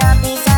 got me.